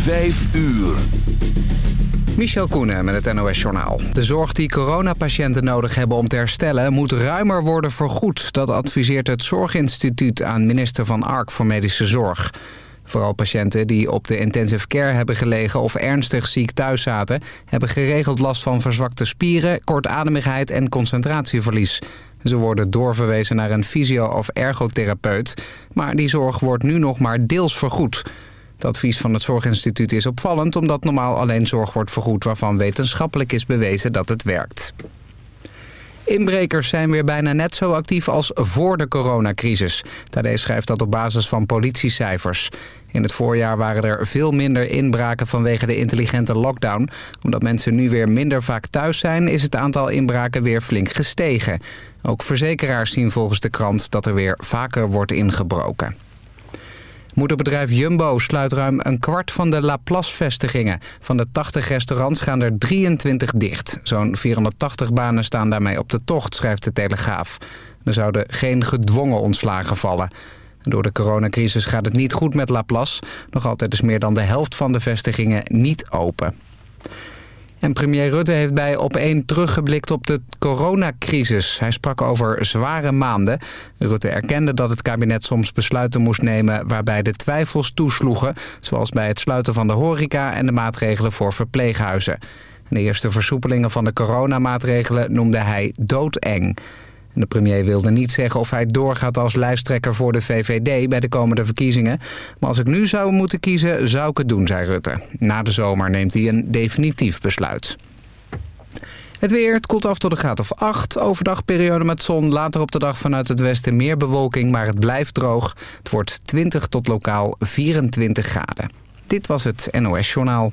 Vijf uur. Michel Koenen met het NOS-journaal. De zorg die coronapatiënten nodig hebben om te herstellen... moet ruimer worden vergoed. Dat adviseert het Zorginstituut aan minister Van Ark voor Medische Zorg. Vooral patiënten die op de intensive care hebben gelegen... of ernstig ziek thuis zaten... hebben geregeld last van verzwakte spieren, kortademigheid en concentratieverlies. Ze worden doorverwezen naar een fysio- of ergotherapeut. Maar die zorg wordt nu nog maar deels vergoed... Het advies van het Zorginstituut is opvallend... omdat normaal alleen zorg wordt vergoed waarvan wetenschappelijk is bewezen dat het werkt. Inbrekers zijn weer bijna net zo actief als voor de coronacrisis. Tadee schrijft dat op basis van politiecijfers. In het voorjaar waren er veel minder inbraken vanwege de intelligente lockdown. Omdat mensen nu weer minder vaak thuis zijn... is het aantal inbraken weer flink gestegen. Ook verzekeraars zien volgens de krant dat er weer vaker wordt ingebroken. Moederbedrijf Jumbo sluit ruim een kwart van de Laplace-vestigingen. Van de 80 restaurants gaan er 23 dicht. Zo'n 480 banen staan daarmee op de tocht, schrijft de Telegraaf. Er zouden geen gedwongen ontslagen vallen. Door de coronacrisis gaat het niet goed met Laplace. Nog altijd is meer dan de helft van de vestigingen niet open. En premier Rutte heeft bij Op1 teruggeblikt op de coronacrisis. Hij sprak over zware maanden. Rutte erkende dat het kabinet soms besluiten moest nemen... waarbij de twijfels toesloegen... zoals bij het sluiten van de horeca en de maatregelen voor verpleeghuizen. De eerste versoepelingen van de coronamaatregelen noemde hij doodeng. De premier wilde niet zeggen of hij doorgaat als lijsttrekker voor de VVD bij de komende verkiezingen. Maar als ik nu zou moeten kiezen, zou ik het doen, zei Rutte. Na de zomer neemt hij een definitief besluit. Het weer, het koelt af tot de graad of 8. Overdag periode met zon, later op de dag vanuit het westen meer bewolking, maar het blijft droog. Het wordt 20 tot lokaal 24 graden. Dit was het NOS Journaal.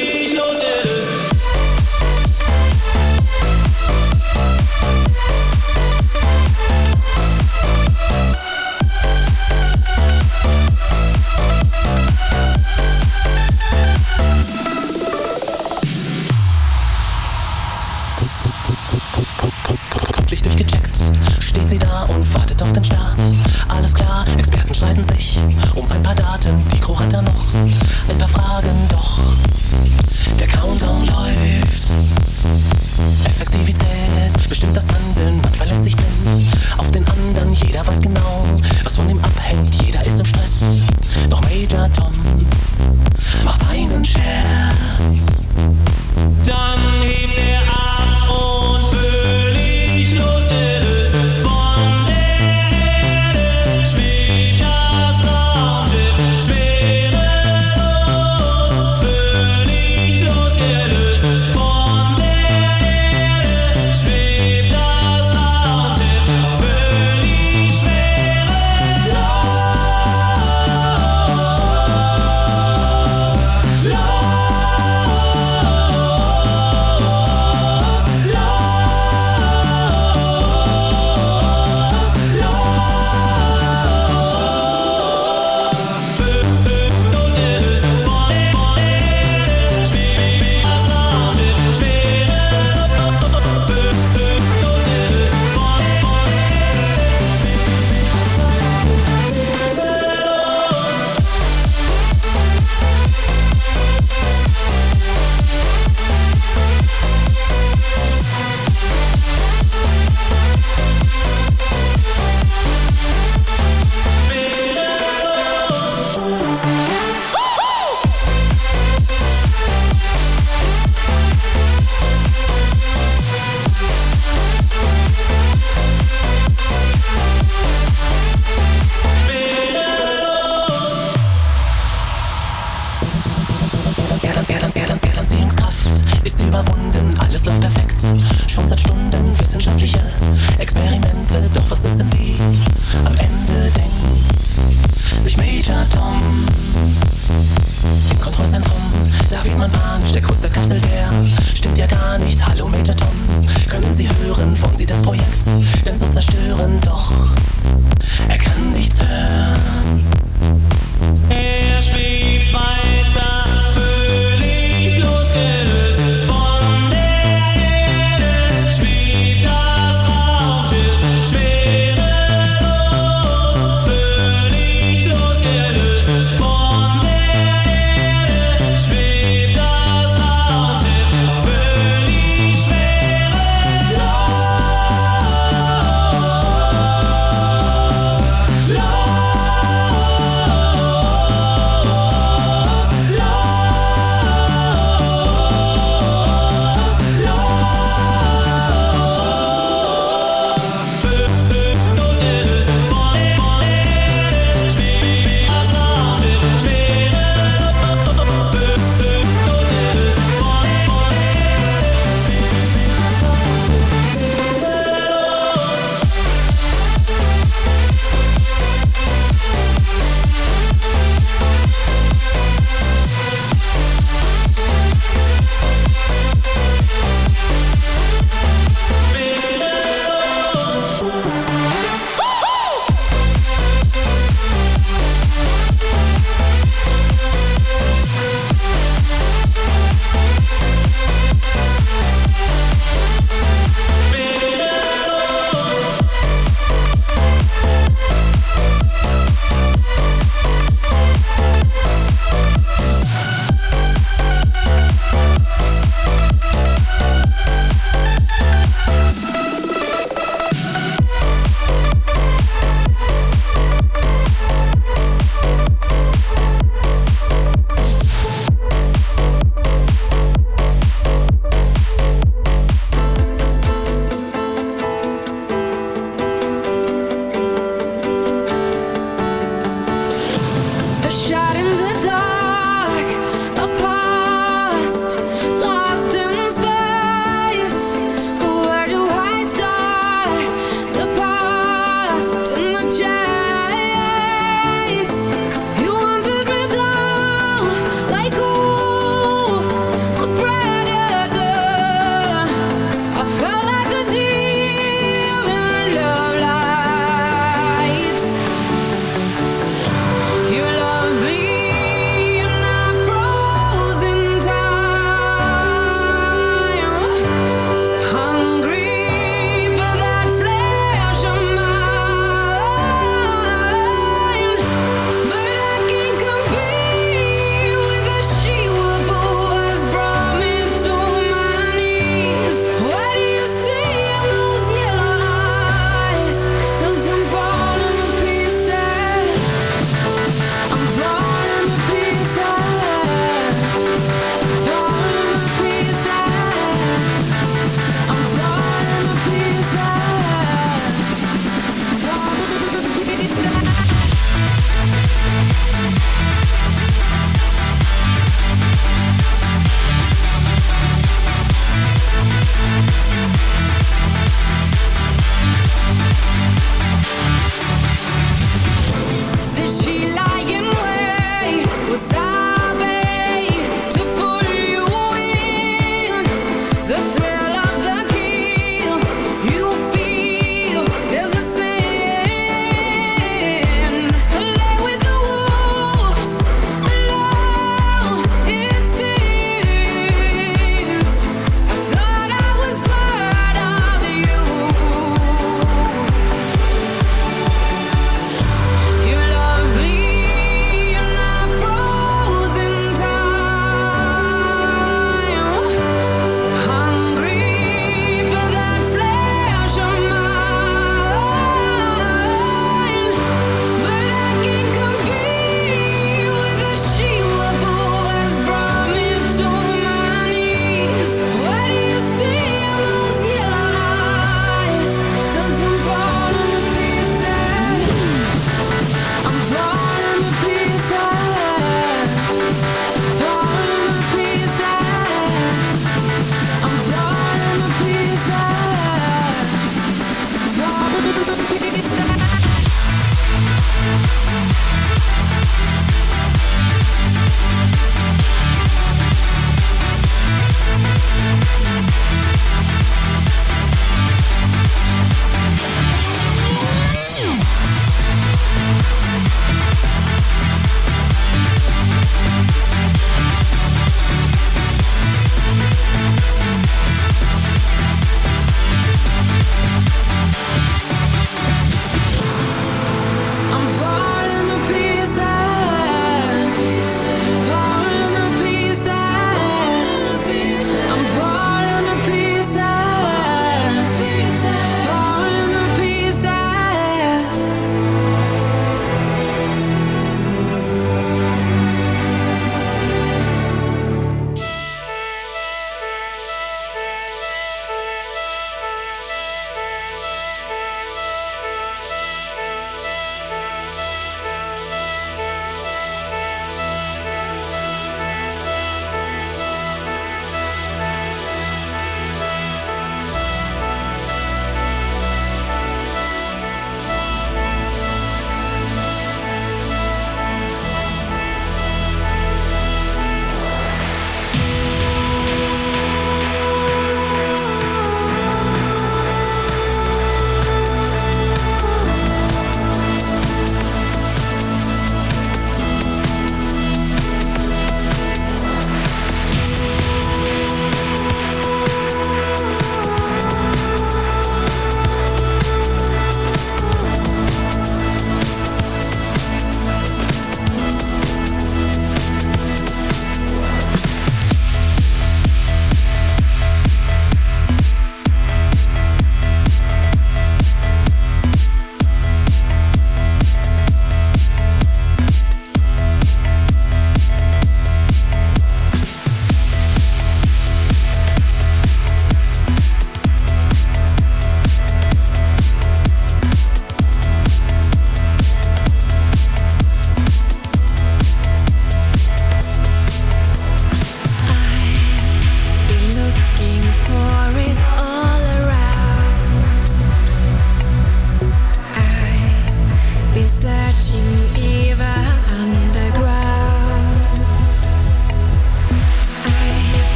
Streiten sich um ein paar Daten. Die Crew hat da noch ein paar Fragen, doch der Countdown läuft. Effektivität bestimmt das Handeln, man verlässt sich blind auf den anderen. Jeder weiß genau, was von ihm abhängt. Jeder ist im Stress, doch Major Tom macht einen Scherz. Dann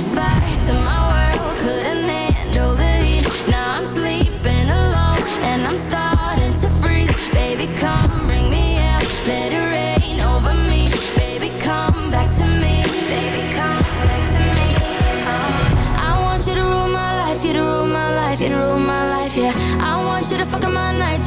set fire. To my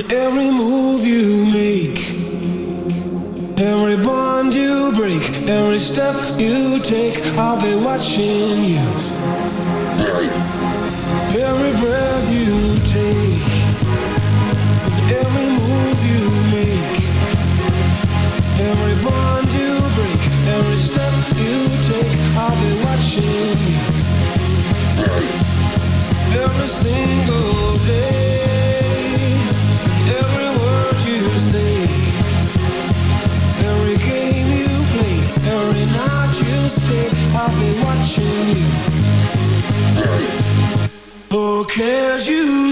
every move you make, every bond you break, every step you take, I'll be watching you. Every breath you take, every move you make, every bond you break, every step you take, I'll be watching you. Every single day, Can't you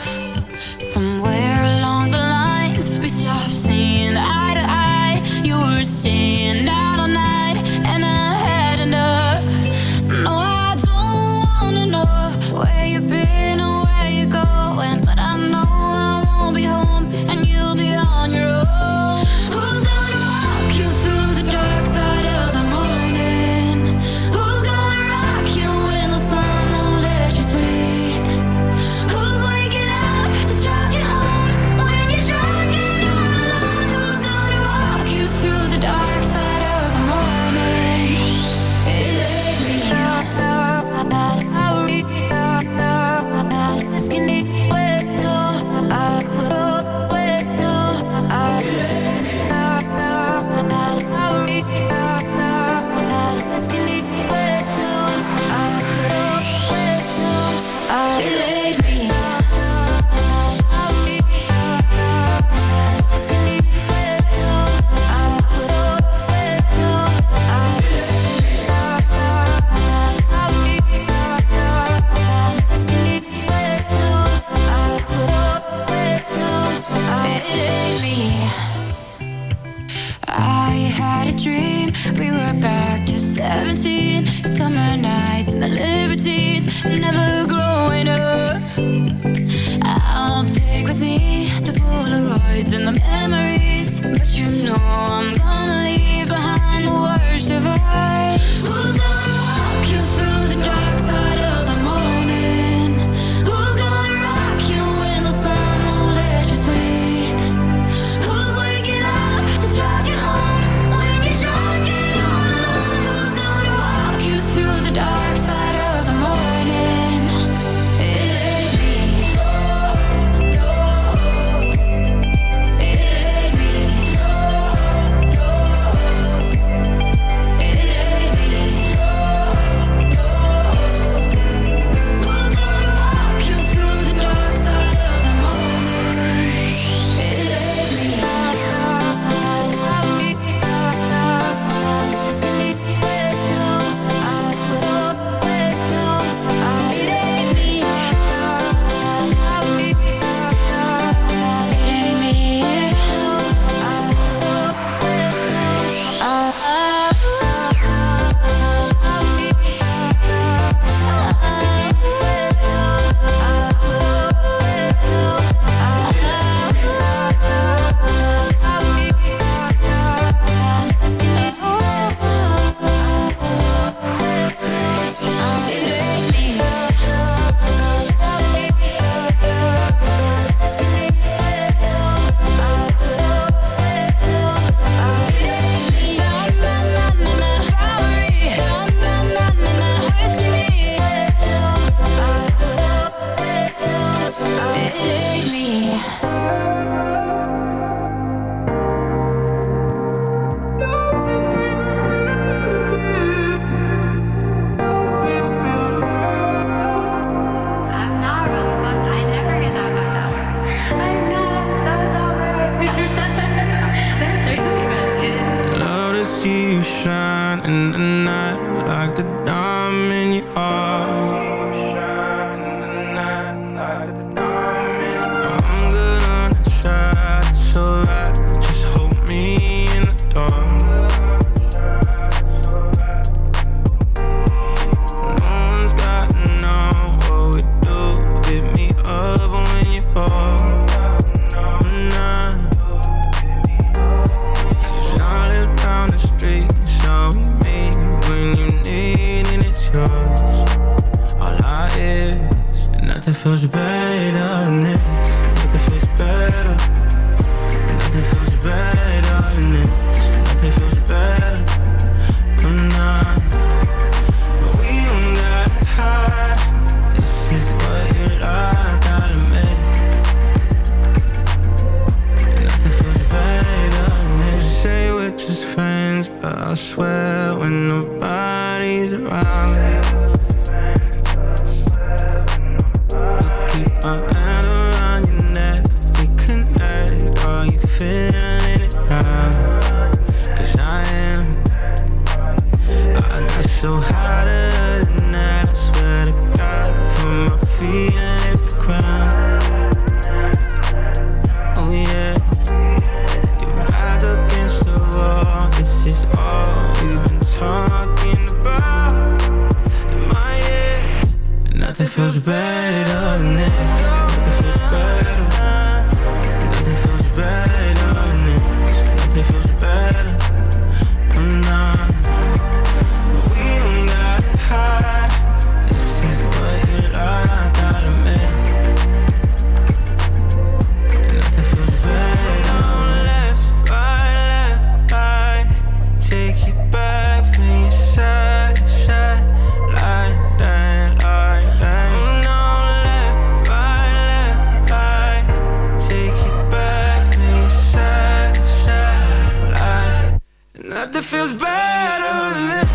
Nothing feels better than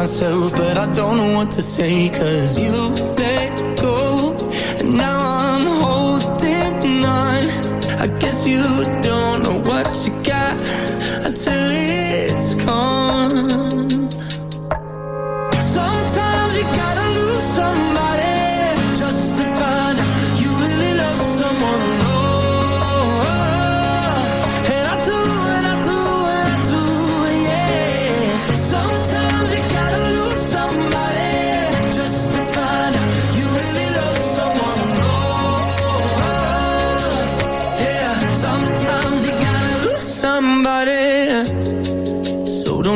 myself, but I don't know what to say.